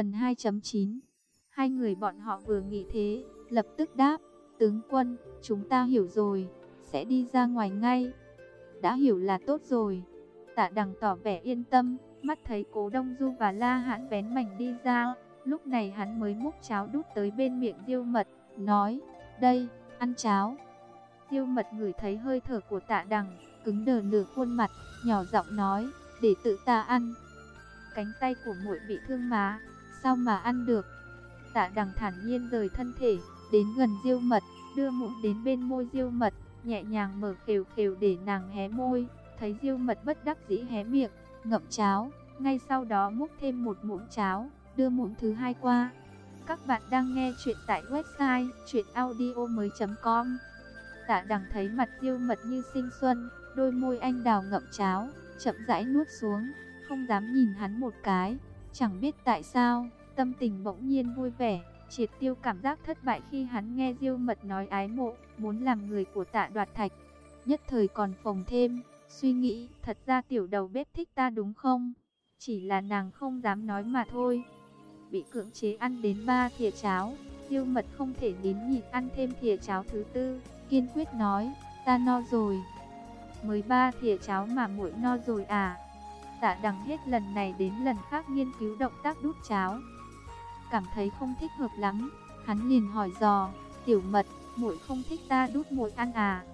Phần 2.9 Hai người bọn họ vừa nghĩ thế, lập tức đáp, tướng quân, chúng ta hiểu rồi, sẽ đi ra ngoài ngay. Đã hiểu là tốt rồi. Tạ đằng tỏ vẻ yên tâm, mắt thấy cố Đông Du và La Hãn bén mảnh đi ra. Lúc này hắn mới múc cháo đút tới bên miệng diêu mật, nói, đây, ăn cháo. Diêu mật ngửi thấy hơi thở của tạ đằng, cứng đờ nửa khuôn mặt, nhỏ giọng nói, để tự ta ăn. Cánh tay của muội bị thương má, sao mà ăn được? Tạ đằng thản nhiên rời thân thể, đến gần diêu mật, đưa muỗng đến bên môi diêu mật, nhẹ nhàng mở khều khều để nàng hé môi, thấy diêu mật bất đắc dĩ hé miệng, ngậm cháo, ngay sau đó múc thêm một muỗng cháo, đưa muỗng thứ hai qua. Các bạn đang nghe chuyện tại website chuyenaudio.com Tạ đằng thấy mặt diêu mật như sinh xuân, đôi môi anh đào ngậm cháo, chậm rãi nuốt xuống, không dám nhìn hắn một cái, chẳng biết tại sao, tâm tình bỗng nhiên vui vẻ, triệt tiêu cảm giác thất bại khi hắn nghe diêu mật nói ái mộ, muốn làm người của tạ đoạt thạch. Nhất thời còn phồng thêm, suy nghĩ, thật ra tiểu đầu bếp thích ta đúng không? Chỉ là nàng không dám nói mà thôi. Bị cưỡng chế ăn đến ba thìa cháo, diêu mật không thể nín nhịn ăn thêm thìa cháo thứ tư, kiên quyết nói, ta no rồi. Mới ba thìa cháo mà muội no rồi à? Tạ đằng hết lần này đến lần khác nghiên cứu động tác đút cháo. Cảm thấy không thích hợp lắm, hắn liền hỏi dò, tiểu mật, muội không thích ta đút muội ăn à?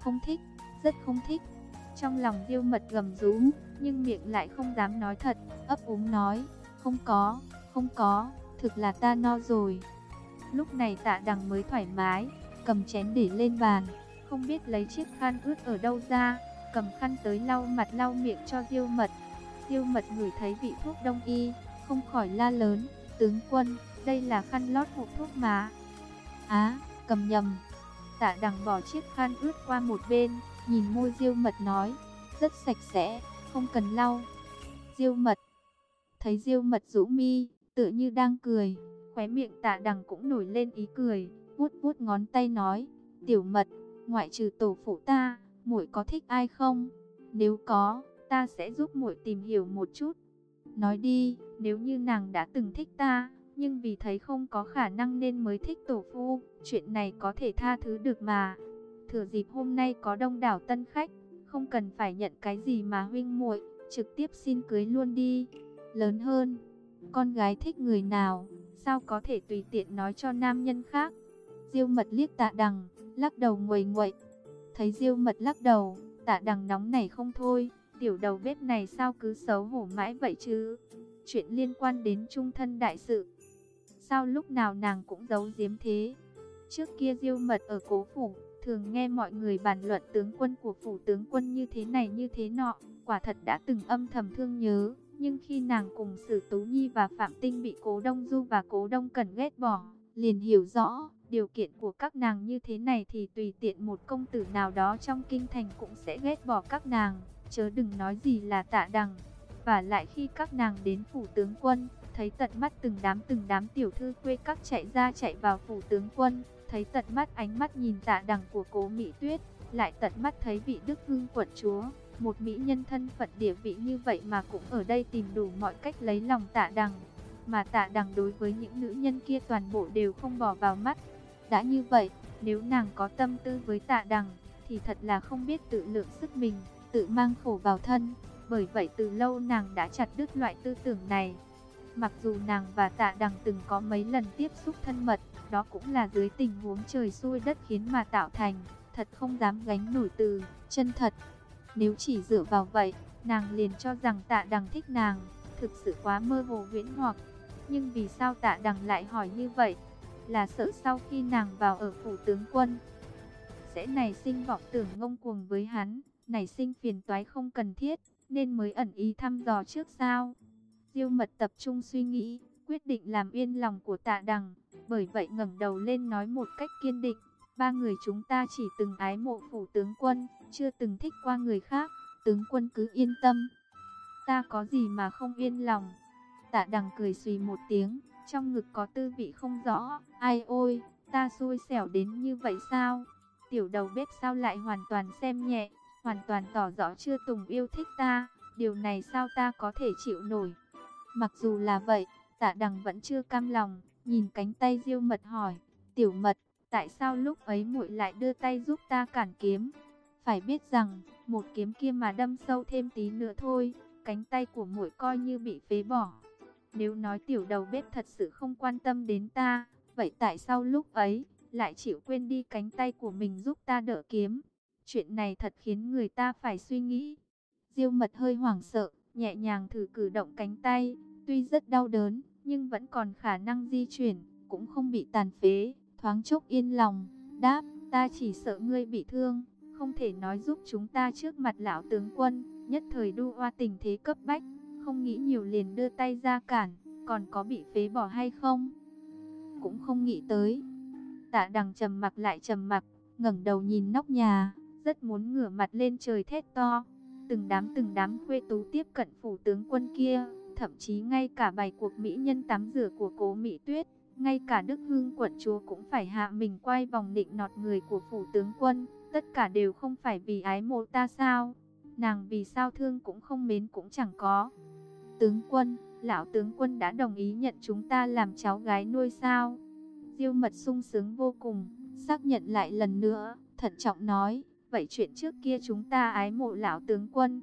Không thích, rất không thích. Trong lòng diêu mật gầm rú, nhưng miệng lại không dám nói thật, ấp úng nói, không có, không có, thực là ta no rồi. Lúc này tạ đằng mới thoải mái, cầm chén để lên bàn, không biết lấy chiếc khăn ướt ở đâu ra, cầm khăn tới lau mặt lau miệng cho diêu mật. Diêu mật ngửi thấy vị thuốc đông y, không khỏi la lớn, tướng quân, đây là khăn lót hộp thuốc má. Á, cầm nhầm. Tạ đằng bỏ chiếc khăn ướt qua một bên, nhìn môi diêu mật nói, rất sạch sẽ, không cần lau. Diêu mật, thấy diêu mật rũ mi, tựa như đang cười, khóe miệng tạ đằng cũng nổi lên ý cười, vuốt vuốt ngón tay nói, tiểu mật, ngoại trừ tổ phụ ta, muội có thích ai không? Nếu có, ta sẽ giúp muội tìm hiểu một chút. Nói đi, nếu như nàng đã từng thích ta, nhưng vì thấy không có khả năng nên mới thích tổ phu, chuyện này có thể tha thứ được mà. Thừa dịp hôm nay có đông đảo tân khách, không cần phải nhận cái gì mà huynh muội, trực tiếp xin cưới luôn đi. Lớn hơn, con gái thích người nào, sao có thể tùy tiện nói cho nam nhân khác. Diêu mật liếc tạ đằng, lắc đầu nguầy nguậy. Thấy diêu mật lắc đầu, tạ đằng nóng này không thôi, tiểu đầu bếp này sao cứ xấu hổ mãi vậy chứ. Chuyện liên quan đến trung thân đại sự. Sao lúc nào nàng cũng giấu giếm thế? Trước kia diêu mật ở cố phủ, thường nghe mọi người bàn luận tướng quân của phủ tướng quân như thế này như thế nọ, quả thật đã từng âm thầm thương nhớ. Nhưng khi nàng cùng Sử Tú Nhi và Phạm Tinh bị Cố Đông Du và Cố Đông Cẩn ghét bỏ, liền hiểu rõ, điều kiện của các nàng như thế này thì tùy tiện một công tử nào đó trong kinh thành cũng sẽ ghét bỏ các nàng, chớ đừng nói gì là tạ đằng. Và lại khi các nàng đến phủ tướng quân, thấy tận mắt từng đám từng đám tiểu thư quê các chạy ra chạy vào phủ tướng quân, thấy tận mắt ánh mắt nhìn tạ đằng của cố Mỹ Tuyết, lại tận mắt thấy vị Đức hương quận chúa, một mỹ nhân thân phận địa vị như vậy mà cũng ở đây tìm đủ mọi cách lấy lòng tạ đằng. Mà tạ đằng đối với những nữ nhân kia toàn bộ đều không bỏ vào mắt. Đã như vậy, nếu nàng có tâm tư với tạ đằng, thì thật là không biết tự lượng sức mình, tự mang khổ vào thân. Bởi vậy từ lâu nàng đã chặt đứt loại tư tưởng này. Mặc dù nàng và tạ đằng từng có mấy lần tiếp xúc thân mật, đó cũng là dưới tình huống trời xui đất khiến mà tạo thành, thật không dám gánh nổi từ, chân thật. Nếu chỉ dựa vào vậy, nàng liền cho rằng tạ đằng thích nàng, thực sự quá mơ hồ viễn hoặc. Nhưng vì sao tạ đằng lại hỏi như vậy? Là sợ sau khi nàng vào ở phủ tướng quân, sẽ nảy sinh vọng tưởng ngông cuồng với hắn, nảy sinh phiền toái không cần thiết, nên mới ẩn ý thăm dò trước sao. Diêu mật tập trung suy nghĩ, quyết định làm yên lòng của tạ đằng, bởi vậy ngẩng đầu lên nói một cách kiên định, ba người chúng ta chỉ từng ái mộ phủ tướng quân, chưa từng thích qua người khác, tướng quân cứ yên tâm. Ta có gì mà không yên lòng. Tạ đằng cười suy một tiếng, trong ngực có tư vị không rõ, ai ôi, ta xui xẻo đến như vậy sao? Tiểu đầu bếp sao lại hoàn toàn xem nhẹ, hoàn toàn tỏ rõ chưa tùng yêu thích ta, điều này sao ta có thể chịu nổi? Mặc dù là vậy, Tạ đằng vẫn chưa cam lòng, nhìn cánh tay diêu mật hỏi, tiểu mật, tại sao lúc ấy muội lại đưa tay giúp ta cản kiếm? Phải biết rằng, một kiếm kia mà đâm sâu thêm tí nữa thôi, cánh tay của muội coi như bị phế bỏ. Nếu nói tiểu đầu bếp thật sự không quan tâm đến ta, vậy tại sao lúc ấy lại chịu quên đi cánh tay của mình giúp ta đỡ kiếm? Chuyện này thật khiến người ta phải suy nghĩ. Diêu mật hơi hoảng sợ, nhẹ nhàng thử cử động cánh tay, tuy rất đau đớn, nhưng vẫn còn khả năng di chuyển, cũng không bị tàn phế, thoáng chốc yên lòng, đáp, ta chỉ sợ ngươi bị thương, không thể nói giúp chúng ta trước mặt lão tướng quân, nhất thời đu hoa tình thế cấp bách, không nghĩ nhiều liền đưa tay ra cản, còn có bị phế bỏ hay không? Cũng không nghĩ tới. Tạ đằng trầm mặc lại trầm mặc, ngẩng đầu nhìn nóc nhà, rất muốn ngửa mặt lên trời thét to. Từng đám từng đám khuê tú tiếp cận phủ tướng quân kia, thậm chí ngay cả bài cuộc mỹ nhân tắm rửa của cố Mỹ Tuyết, ngay cả Đức Hương quận chúa cũng phải hạ mình quay vòng định nọt người của phủ tướng quân, tất cả đều không phải vì ái mộ ta sao? Nàng vì sao thương cũng không mến cũng chẳng có. Tướng quân, lão tướng quân đã đồng ý nhận chúng ta làm cháu gái nuôi sao? Diêu mật sung sướng vô cùng, xác nhận lại lần nữa, thận trọng nói, vậy chuyện trước kia chúng ta ái mộ lão tướng quân.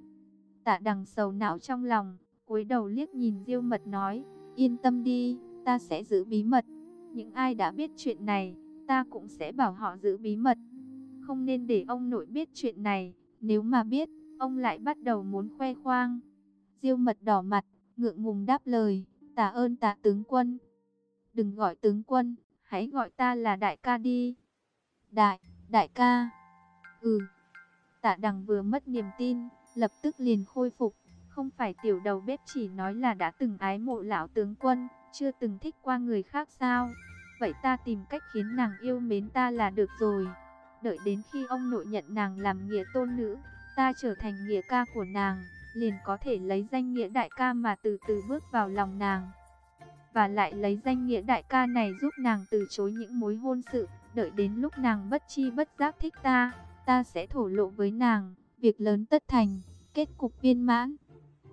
Tạ đằng sầu não trong lòng, cúi đầu liếc nhìn Diêu Mật nói, yên tâm đi, ta sẽ giữ bí mật. Những ai đã biết chuyện này, ta cũng sẽ bảo họ giữ bí mật. Không nên để ông nội biết chuyện này, nếu mà biết, ông lại bắt đầu muốn khoe khoang. Diêu Mật đỏ mặt, ngượng ngùng đáp lời, tạ ơn tạ tướng quân. Đừng gọi tướng quân, hãy gọi ta là đại ca đi. Đại, đại ca. Ừ. Tạ đằng vừa mất niềm tin, lập tức liền khôi phục, không phải tiểu đầu bếp chỉ nói là đã từng ái mộ lão tướng quân, chưa từng thích qua người khác sao? Vậy ta tìm cách khiến nàng yêu mến ta là được rồi. Đợi đến khi ông nội nhận nàng làm nghĩa tôn nữ, ta trở thành nghĩa ca của nàng, liền có thể lấy danh nghĩa đại ca mà từ từ bước vào lòng nàng. Và lại lấy danh nghĩa đại ca này giúp nàng từ chối những mối hôn sự, đợi đến lúc nàng bất chi bất giác thích ta, ta sẽ thổ lộ với nàng, việc lớn tất thành, kết cục viên mãn.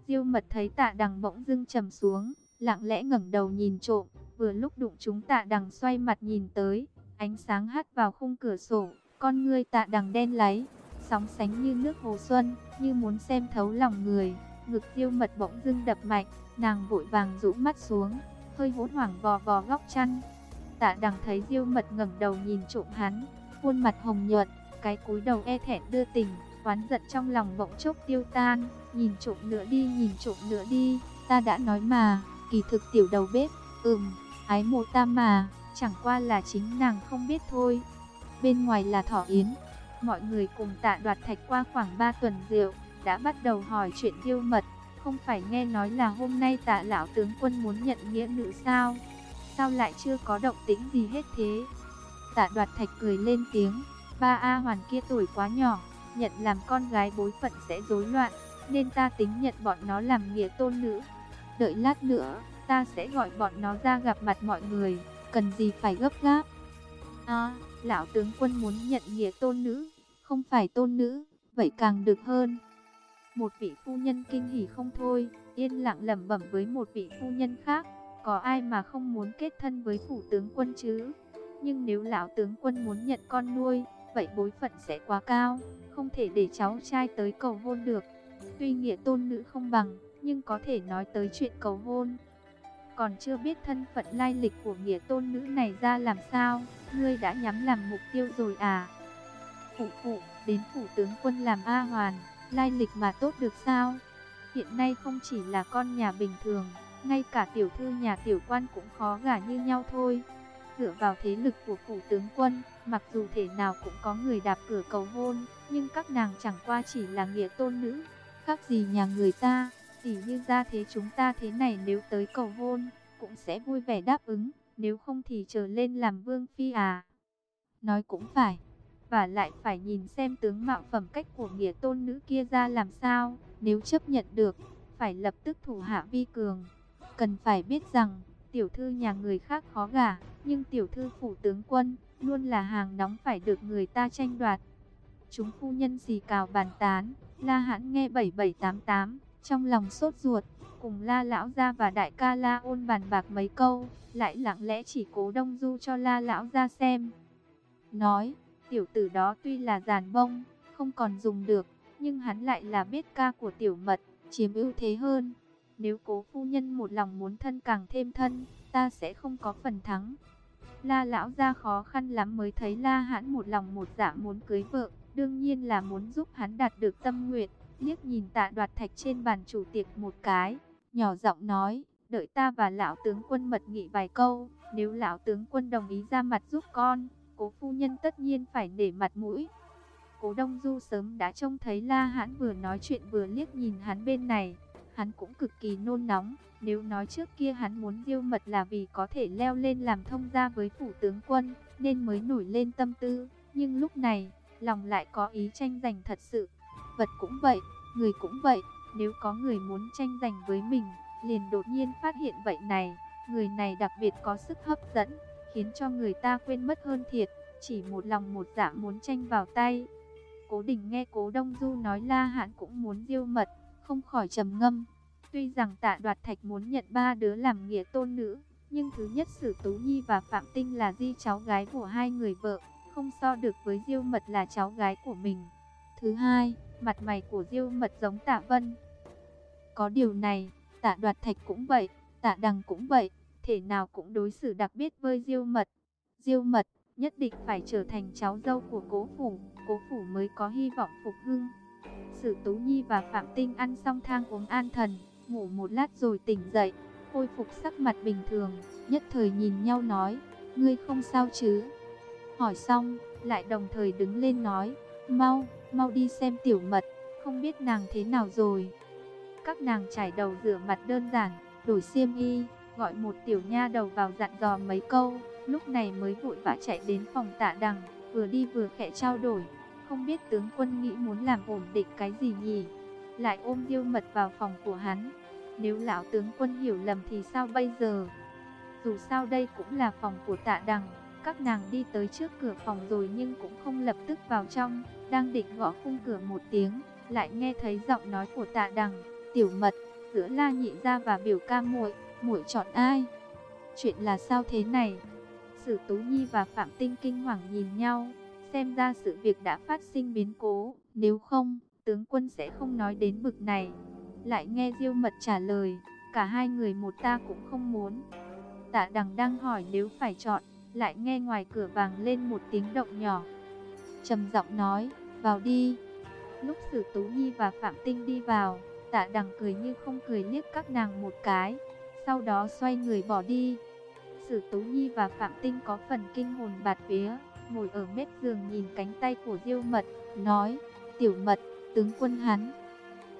Diêu mật thấy tạ đằng bỗng dưng trầm xuống, lặng lẽ ngẩng đầu nhìn trộm, vừa lúc đụng chúng tạ đằng xoay mặt nhìn tới, ánh sáng hắt vào khung cửa sổ, con ngươi tạ đằng đen láy, sóng sánh như nước hồ xuân, như muốn xem thấu lòng người, ngực diêu mật bỗng dưng đập mạnh, nàng vội vàng rũ mắt xuống, hơi hốt hoảng vò vò góc chăn. Tạ đằng thấy diêu mật ngẩng đầu nhìn trộm hắn, khuôn mặt hồng nhuận, cái cúi đầu e thẹn đưa tình, oán giận trong lòng bỗng chốc tiêu tan, nhìn trộm nữa đi, nhìn trộm nữa đi, ta đã nói mà, kỳ thực tiểu đầu bếp, ừm, ái mộ ta mà, chẳng qua là chính nàng không biết thôi. Bên ngoài là thỏ yến, mọi người cùng tạ đoạt thạch qua khoảng 3 tuần rượu, đã bắt đầu hỏi chuyện yêu mật, không phải nghe nói là hôm nay tạ lão tướng quân muốn nhận nghĩa nữ sao, sao lại chưa có động tĩnh gì hết thế. Tạ đoạt thạch cười lên tiếng, ba A hoàn kia tuổi quá nhỏ, nhận làm con gái bối phận sẽ rối loạn, nên ta tính nhận bọn nó làm nghĩa tôn nữ. Đợi lát nữa, ta sẽ gọi bọn nó ra gặp mặt mọi người, cần gì phải gấp gáp. À, lão tướng quân muốn nhận nghĩa tôn nữ, không phải tôn nữ, vậy càng được hơn. Một vị phu nhân kinh hỉ không thôi, yên lặng lẩm bẩm với một vị phu nhân khác, có ai mà không muốn kết thân với phủ tướng quân chứ? Nhưng nếu lão tướng quân muốn nhận con nuôi, vậy bối phận sẽ quá cao, không thể để cháu trai tới cầu hôn được. Tuy nghĩa tôn nữ không bằng, nhưng có thể nói tới chuyện cầu hôn. Còn chưa biết thân phận lai lịch của nghĩa tôn nữ này ra làm sao, ngươi đã nhắm làm mục tiêu rồi à? Phụ phụ, đến phủ tướng quân làm A Hoàn, lai lịch mà tốt được sao? Hiện nay không chỉ là con nhà bình thường, ngay cả tiểu thư nhà tiểu quan cũng khó gả như nhau thôi. Dựa vào thế lực của phủ tướng quân, mặc dù thể nào cũng có người đạp cửa cầu hôn, nhưng các nàng chẳng qua chỉ là nghĩa tôn nữ, khác gì nhà người ta, tỉ như ra thế chúng ta thế này nếu tới cầu hôn, cũng sẽ vui vẻ đáp ứng, nếu không thì trở lên làm vương phi à. Nói cũng phải, và lại phải nhìn xem tướng mạo phẩm cách của nghĩa tôn nữ kia ra làm sao, nếu chấp nhận được, phải lập tức thủ hạ vi cường. Cần phải biết rằng, tiểu thư nhà người khác khó gả, nhưng tiểu thư phủ tướng quân, luôn là hàng nóng phải được người ta tranh đoạt. Chúng phu nhân gì cào bàn tán, La Hãn nghe 7788, trong lòng sốt ruột, cùng La lão gia và đại ca La ôn bàn bạc mấy câu, lại lặng lẽ chỉ cố đông du cho La lão gia xem. Nói, tiểu tử đó tuy là giàn bông, không còn dùng được, nhưng hắn lại là biết ca của tiểu mật, chiếm ưu thế hơn. Nếu cố phu nhân một lòng muốn thân càng thêm thân, ta sẽ không có phần thắng. La lão gia khó khăn lắm mới thấy La hãn một lòng một dạ muốn cưới vợ, đương nhiên là muốn giúp hắn đạt được tâm nguyện. Liếc nhìn tạ đoạt thạch trên bàn chủ tiệc một cái, nhỏ giọng nói, đợi ta và lão tướng quân mật nghị vài câu, nếu lão tướng quân đồng ý ra mặt giúp con, cố phu nhân tất nhiên phải để mặt mũi. Cố Đông Du sớm đã trông thấy La Hãn vừa nói chuyện vừa liếc nhìn hắn bên này, hắn cũng cực kỳ nôn nóng, nếu nói trước kia hắn muốn diêu mật là vì có thể leo lên làm thông gia với phủ tướng quân, nên mới nổi lên tâm tư, nhưng lúc này, lòng lại có ý tranh giành thật sự. Vật cũng vậy, người cũng vậy, nếu có người muốn tranh giành với mình, liền đột nhiên phát hiện vậy này, người này đặc biệt có sức hấp dẫn, khiến cho người ta quên mất hơn thiệt, chỉ một lòng một dạ muốn tranh vào tay. Cố Đình nghe Cố Đông Du nói La Hãn cũng muốn diêu mật, không khỏi trầm ngâm. Tuy rằng Tạ Đoạt Thạch muốn nhận ba đứa làm nghĩa tôn nữ, nhưng thứ nhất Sử Tú Nhi và Phạm Tinh là di cháu gái của hai người vợ, không so được với Diêu Mật là cháu gái của mình. Thứ hai, mặt mày của Diêu Mật giống Tạ Vân. Có điều này, Tạ Đoạt Thạch cũng vậy, Tạ Đằng cũng vậy, thể nào cũng đối xử đặc biệt với Diêu Mật. Diêu Mật nhất định phải trở thành cháu dâu của Cố phủ, Cố phủ mới có hy vọng phục hưng. Sử Tú Nhi và Phạm Tinh ăn xong thang uống an thần, ngủ một lát rồi tỉnh dậy, khôi phục sắc mặt bình thường, nhất thời nhìn nhau nói, ngươi không sao chứ? Hỏi xong, lại đồng thời đứng lên nói, mau, mau đi xem tiểu mật, không biết nàng thế nào rồi. Các nàng trải đầu rửa mặt đơn giản, đổi xiêm y, gọi một tiểu nha đầu vào dặn dò mấy câu, lúc này mới vội vã chạy đến phòng tạ đằng, vừa đi vừa khẽ trao đổi, không biết tướng quân nghĩ muốn làm ổn định cái gì nhỉ? Lại ôm diêu mật vào phòng của hắn. Nếu lão tướng quân hiểu lầm thì sao bây giờ? Dù sao đây cũng là phòng của tạ đằng. Các nàng đi tới trước cửa phòng rồi nhưng cũng không lập tức vào trong. Đang định gõ khung cửa một tiếng. Lại nghe thấy giọng nói của tạ đằng. Tiểu mật, giữa la nhị ra và biểu ca muội muội chọn ai? Chuyện là sao thế này? Sử Tú Nhi và Phạm Tinh kinh hoàng nhìn nhau, xem ra sự việc đã phát sinh biến cố, nếu không, tướng quân sẽ không nói đến bực này. Lại nghe Diêu Mật trả lời, cả hai người một ta cũng không muốn. Tạ Đằng đang hỏi nếu phải chọn, lại nghe ngoài cửa vàng lên một tiếng động nhỏ. Trầm giọng nói, vào đi. Lúc Sử Tú Nhi và Phạm Tinh đi vào, Tạ Đằng cười như không cười liếc các nàng một cái, sau đó xoay người bỏ đi. Sử Tú Nhi và Phạm Tinh có phần kinh hồn bạt vía, ngồi ở mép giường nhìn cánh tay của Diêu Mật, nói, tiểu mật, tướng quân hắn.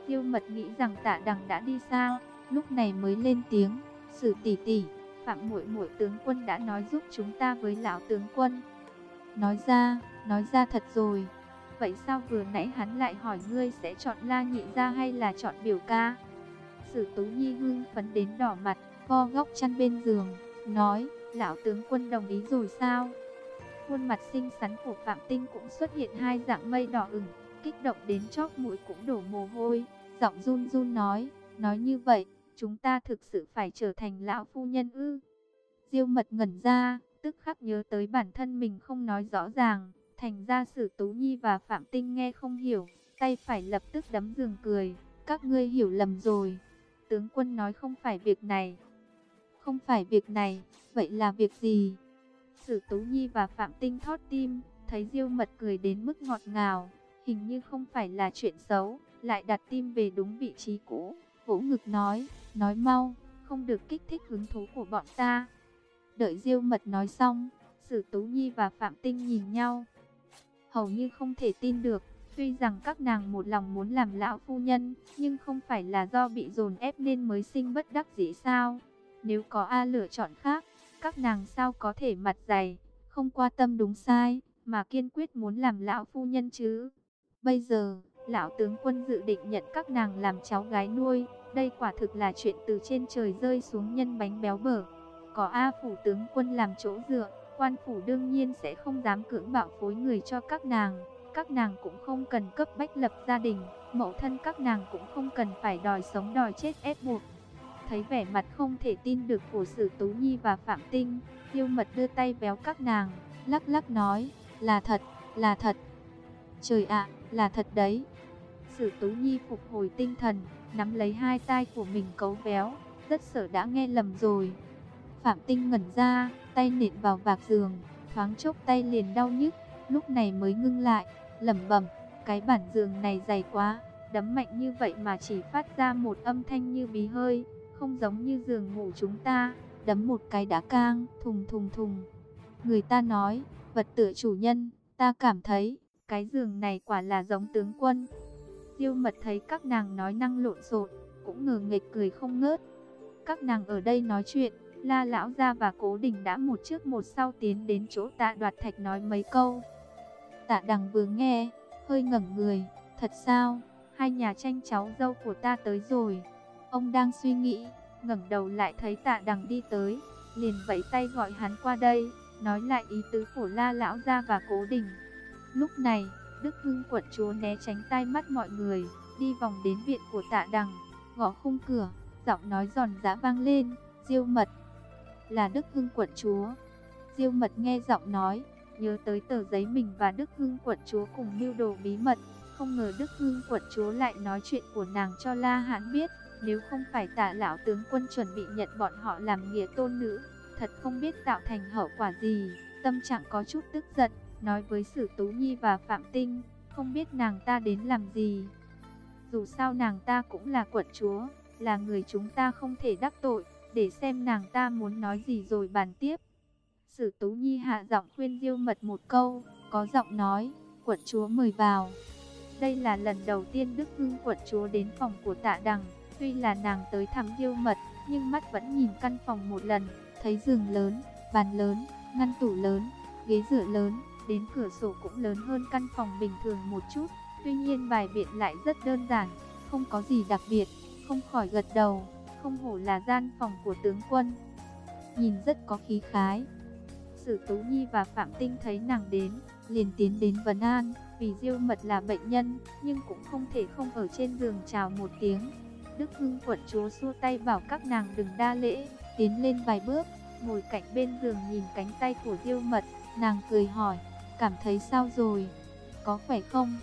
Diêu Mật nghĩ rằng tạ đằng đã đi sao, lúc này mới lên tiếng, sử tỷ tỷ, Phạm muội muội tướng quân đã nói giúp chúng ta với lão tướng quân. Nói ra, nói ra thật rồi. Vậy sao vừa nãy hắn lại hỏi ngươi sẽ chọn La Nhị ra hay là chọn biểu ca? Sử Tú Nhi hưng phấn đến đỏ mặt, vo góc chăn bên giường, nói, lão tướng quân đồng ý rồi sao? Khuôn mặt xinh xắn của Phạm Tinh cũng xuất hiện hai dạng mây đỏ ửng, kích động đến chóp mũi cũng đổ mồ hôi, giọng run run nói, nói như vậy, chúng ta thực sự phải trở thành lão phu nhân ư? Diêu Mật ngẩn ra, tức khắc nhớ tới bản thân mình không nói rõ ràng, thành ra Sử Tú Nhi và Phạm Tinh nghe không hiểu, tay phải lập tức đấm giường cười, các ngươi hiểu lầm rồi. Tướng quân nói không phải việc này. Không phải việc này, vậy là việc gì? Sử Tú Nhi và Phạm Tinh thót tim, thấy Diêu Mật cười đến mức ngọt ngào, hình như không phải là chuyện xấu, lại đặt tim về đúng vị trí cũ, vỗ ngực nói, nói mau, không được kích thích hứng thú của bọn ta. Đợi Diêu Mật nói xong, Sử Tú Nhi và Phạm Tinh nhìn nhau, hầu như không thể tin được, tuy rằng các nàng một lòng muốn làm lão phu nhân, nhưng không phải là do bị dồn ép nên mới sinh bất đắc dĩ sao? Nếu có A lựa chọn khác, các nàng sao có thể mặt dày, không qua tâm đúng sai, mà kiên quyết muốn làm lão phu nhân chứ. Bây giờ, lão tướng quân dự định nhận các nàng làm cháu gái nuôi, đây quả thực là chuyện từ trên trời rơi xuống nhân bánh béo bở. Có A phủ tướng quân làm chỗ dựa, quan phủ đương nhiên sẽ không dám cưỡng bạo phối người cho các nàng. Các nàng cũng không cần cấp bách lập gia đình, mẫu thân các nàng cũng không cần phải đòi sống đòi chết ép buộc. Thấy vẻ mặt không thể tin được của Sử Tú Nhi và Phạm Tinh, tiêu Mật đưa tay véo các nàng, lắc lắc nói, là thật, là thật. Trời ạ, là thật đấy. Sử Tú Nhi phục hồi tinh thần, nắm lấy hai tay của mình cấu véo, rất sợ đã nghe lầm rồi. Phạm Tinh ngẩn ra, tay nện vào vạc giường, thoáng chốc tay liền đau nhức, lúc này mới ngưng lại, lẩm bẩm, cái bản giường này dày quá, đấm mạnh như vậy mà chỉ phát ra một âm thanh như bí hơi, không giống như giường ngủ chúng ta, đấm một cái đã cang, thùng thùng thùng. Người ta nói, vật tựa chủ nhân, ta cảm thấy, cái giường này quả là giống tướng quân. Diêu mật thấy các nàng nói năng lộn xộn, cũng ngờ nghịch cười không ngớt. Các nàng ở đây nói chuyện, La Lão Gia và Cố Đình đã một trước một sau tiến đến chỗ tạ đoạt thạch nói mấy câu. Tạ đằng vừa nghe, hơi ngẩn người, thật sao, hai nhà tranh cháu dâu của ta tới rồi. Ông đang suy nghĩ, ngẩng đầu lại thấy tạ đằng đi tới, liền vẫy tay gọi hắn qua đây, nói lại ý tứ của La Lão Gia và Cố Đình. Lúc này, Đức Hưng quận chúa né tránh tay mắt mọi người, đi vòng đến viện của tạ đằng, gõ khung cửa, giọng nói giòn giã vang lên, diêu mật. Là Đức Hưng quận chúa. Diêu mật nghe giọng nói, nhớ tới tờ giấy mình và Đức Hưng quận chúa cùng mưu đồ bí mật. Không ngờ Đức Hưng quận chúa lại nói chuyện của nàng cho La Hãn biết. Nếu không phải tạ lão tướng quân chuẩn bị nhận bọn họ làm nghĩa tôn nữ, thật không biết tạo thành hậu quả gì. Tâm trạng có chút tức giận, nói với Sử Tú Nhi và Phạm Tinh, không biết nàng ta đến làm gì. Dù sao nàng ta cũng là quận chúa, là người chúng ta không thể đắc tội, để xem nàng ta muốn nói gì rồi bàn tiếp. Sử Tú Nhi hạ giọng khuyên Diêu Mật một câu, có giọng nói, quận chúa mời vào. Đây là lần đầu tiên Đức Hưng quận chúa đến phòng của tạ đằng, tuy là nàng tới thăm Diêu Mật, nhưng mắt vẫn nhìn căn phòng một lần, thấy giường lớn, bàn lớn, ngăn tủ lớn, ghế rửa lớn, đến cửa sổ cũng lớn hơn căn phòng bình thường một chút. Tuy nhiên bài biện lại rất đơn giản, không có gì đặc biệt, không khỏi gật đầu, không hổ là gian phòng của tướng quân. Nhìn rất có khí khái. Sử Tú Nhi và Phạm Tinh thấy nàng đến, liền tiến đến vấn an, vì Diêu Mật là bệnh nhân, nhưng cũng không thể không ở trên giường chào một tiếng. Đức Hưng quận chúa xua tay bảo các nàng đừng đa lễ, tiến lên vài bước, ngồi cạnh bên giường nhìn cánh tay của Diêu Mật, nàng cười hỏi, cảm thấy sao rồi, có khỏe không?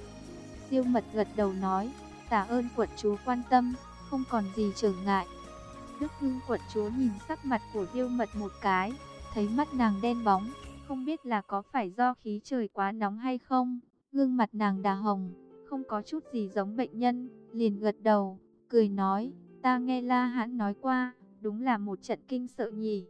Diêu Mật gật đầu nói, tạ ơn quận chúa quan tâm, không còn gì trở ngại. Đức Hưng quận chúa nhìn sắc mặt của Diêu Mật một cái, thấy mắt nàng đen bóng, không biết là có phải do khí trời quá nóng hay không. Gương mặt nàng đà hồng, không có chút gì giống bệnh nhân, liền gật đầu, cười nói, ta nghe La Hãn nói qua, đúng là một trận kinh sợ nhỉ.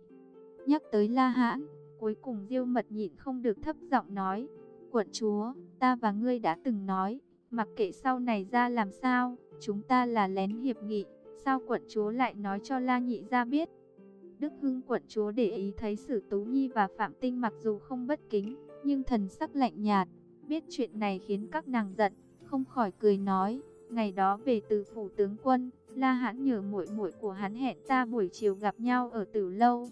Nhắc tới La Hãn, cuối cùng Diêu Mật nhịn không được thấp giọng nói, quận chúa, ta và ngươi đã từng nói, mặc kệ sau này ra làm sao, chúng ta là lén hiệp nghị, sao quận chúa lại nói cho La Nhị ra biết. Đức Hưng quận chúa để ý thấy Sử Tú Nhi và Phạm Tinh mặc dù không bất kính, nhưng thần sắc lạnh nhạt, biết chuyện này khiến các nàng giận, không khỏi cười nói, ngày đó về từ phủ tướng quân, La Hãn nhờ muội muội của hắn hẹn ta buổi chiều gặp nhau ở Tử lâu.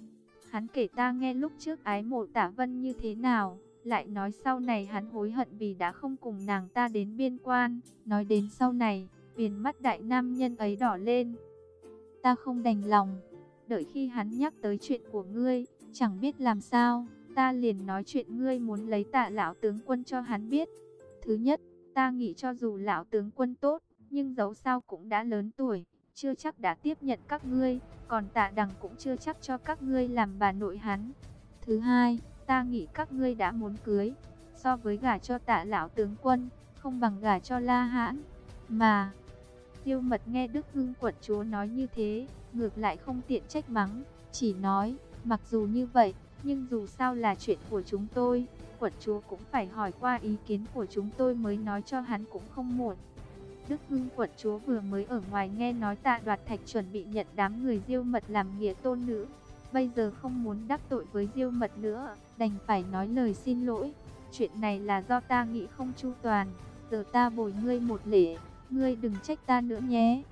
Hắn kể ta nghe lúc trước ái mộ Tả Vân như thế nào, lại nói sau này hắn hối hận vì đã không cùng nàng ta đến biên quan, nói đến sau này, viền mắt đại nam nhân ấy đỏ lên. Ta không đành lòng, đợi khi hắn nhắc tới chuyện của ngươi, chẳng biết làm sao, ta liền nói chuyện ngươi muốn lấy tạ lão tướng quân cho hắn biết. Thứ nhất, ta nghĩ cho dù lão tướng quân tốt, nhưng dẫu sao cũng đã lớn tuổi, chưa chắc đã tiếp nhận các ngươi, còn tạ đằng cũng chưa chắc cho các ngươi làm bà nội hắn. Thứ hai, ta nghĩ các ngươi đã muốn cưới, so với gả cho tạ lão tướng quân, không bằng gả cho la hãn, mà... Tiêu mật nghe Đức Hưng quận chúa nói như thế, ngược lại không tiện trách mắng, chỉ nói, mặc dù như vậy, nhưng dù sao là chuyện của chúng tôi, quận chúa cũng phải hỏi qua ý kiến của chúng tôi mới nói cho hắn cũng không muộn. Đức Hưng quận chúa vừa mới ở ngoài nghe nói tạ đoạt thạch chuẩn bị nhận đám người diêu mật làm nghĩa tôn nữ. Bây giờ không muốn đắc tội với diêu mật nữa, đành phải nói lời xin lỗi. Chuyện này là do ta nghĩ không chu toàn, giờ ta bồi ngươi một lễ, ngươi đừng trách ta nữa nhé.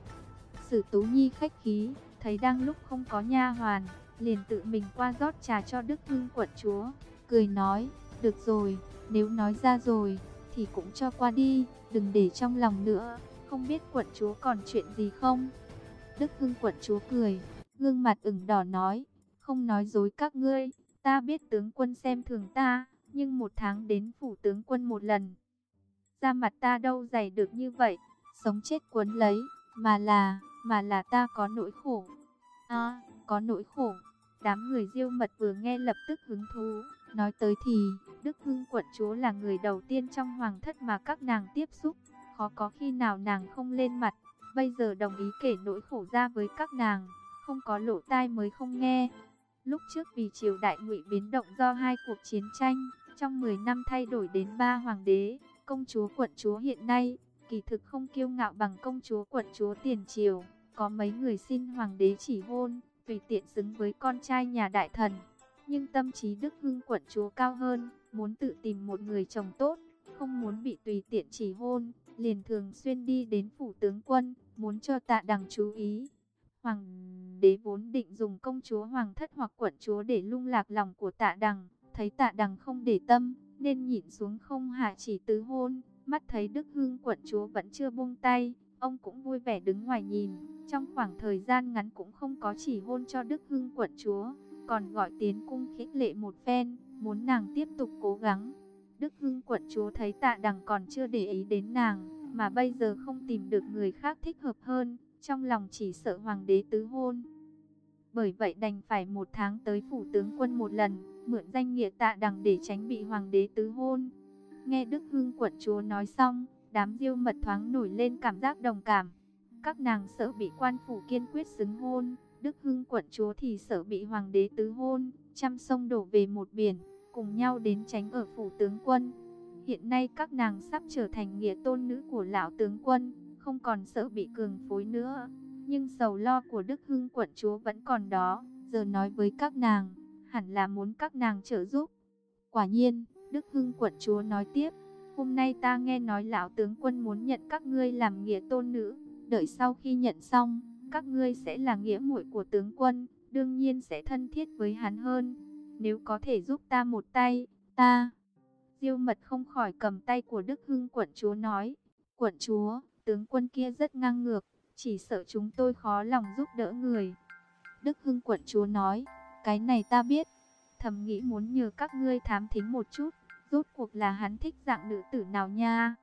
Sử Tú Nhi khách khí, thấy đang lúc không có nha hoàn, liền tự mình qua rót trà cho Đức Hưng quận chúa, cười nói, được rồi, nếu nói ra rồi, thì cũng cho qua đi, đừng để trong lòng nữa, không biết quận chúa còn chuyện gì không? Đức Hưng quận chúa cười, gương mặt ửng đỏ nói, không nói dối các ngươi, ta biết tướng quân xem thường ta, nhưng một tháng đến phủ tướng quân một lần. Da mặt ta đâu dày được như vậy, sống chết cuốn lấy, mà là, mà là ta có nỗi khổ. À, có nỗi khổ. Đám người diêu mật vừa nghe lập tức hứng thú, nói tới thì, Đức Hưng quận chúa là người đầu tiên trong hoàng thất mà các nàng tiếp xúc, khó có khi nào nàng không lên mặt, bây giờ đồng ý kể nỗi khổ ra với các nàng, không có lỗ tai mới không nghe. Lúc trước vì triều đại ngụy biến động do hai cuộc chiến tranh, trong 10 năm thay đổi đến ba hoàng đế, công chúa quận chúa hiện nay, kỳ thực không kiêu ngạo bằng công chúa quận chúa tiền triều, có mấy người xin hoàng đế chỉ hôn, tùy tiện xứng với con trai nhà đại thần. Nhưng tâm trí Đức Hưng quận chúa cao hơn, muốn tự tìm một người chồng tốt, không muốn bị tùy tiện chỉ hôn, liền thường xuyên đi đến phủ tướng quân, muốn cho tạ đằng chú ý. Hoàng đế vốn định dùng công chúa hoàng thất hoặc quận chúa để lung lạc lòng của tạ đằng, thấy tạ đằng không để tâm, nên nhịn xuống không hạ chỉ tứ hôn, mắt thấy Đức Hưng quận chúa vẫn chưa buông tay, ông cũng vui vẻ đứng ngoài nhìn, trong khoảng thời gian ngắn cũng không có chỉ hôn cho Đức Hưng quận chúa, còn gọi tiến cung khích lệ một phen, muốn nàng tiếp tục cố gắng. Đức Hưng quận chúa thấy tạ đằng còn chưa để ý đến nàng, mà bây giờ không tìm được người khác thích hợp hơn, trong lòng chỉ sợ hoàng đế tứ hôn. Bởi vậy đành phải một tháng tới phủ tướng quân một lần, mượn danh nghĩa tạ đằng để tránh bị hoàng đế tứ hôn. Nghe Đức Hưng quận chúa nói xong, đám diêu mật thoáng nổi lên cảm giác đồng cảm. Các nàng sợ bị quan phủ kiên quyết xứng hôn, Đức Hưng quận chúa thì sợ bị hoàng đế tứ hôn, trăm sông đổ về một biển, cùng nhau đến tránh ở phủ tướng quân. Hiện nay các nàng sắp trở thành nghĩa tôn nữ của lão tướng quân, không còn sợ bị cường phối nữa. Nhưng sầu lo của Đức Hưng quận chúa vẫn còn đó, giờ nói với các nàng, hẳn là muốn các nàng trợ giúp. Quả nhiên, Đức Hưng quận chúa nói tiếp, hôm nay ta nghe nói lão tướng quân muốn nhận các ngươi làm nghĩa tôn nữ, đợi sau khi nhận xong, các ngươi sẽ là nghĩa muội của tướng quân, đương nhiên sẽ thân thiết với hắn hơn. Nếu có thể giúp ta một tay, ta... Diêu mật không khỏi cầm tay của Đức Hưng quận chúa nói, quận chúa, tướng quân kia rất ngang ngược, chỉ sợ chúng tôi khó lòng giúp đỡ người. Đức Hưng quận chúa nói, cái này ta biết, thầm nghĩ muốn nhờ các ngươi thám thính một chút, rốt cuộc là hắn thích dạng nữ tử nào nha.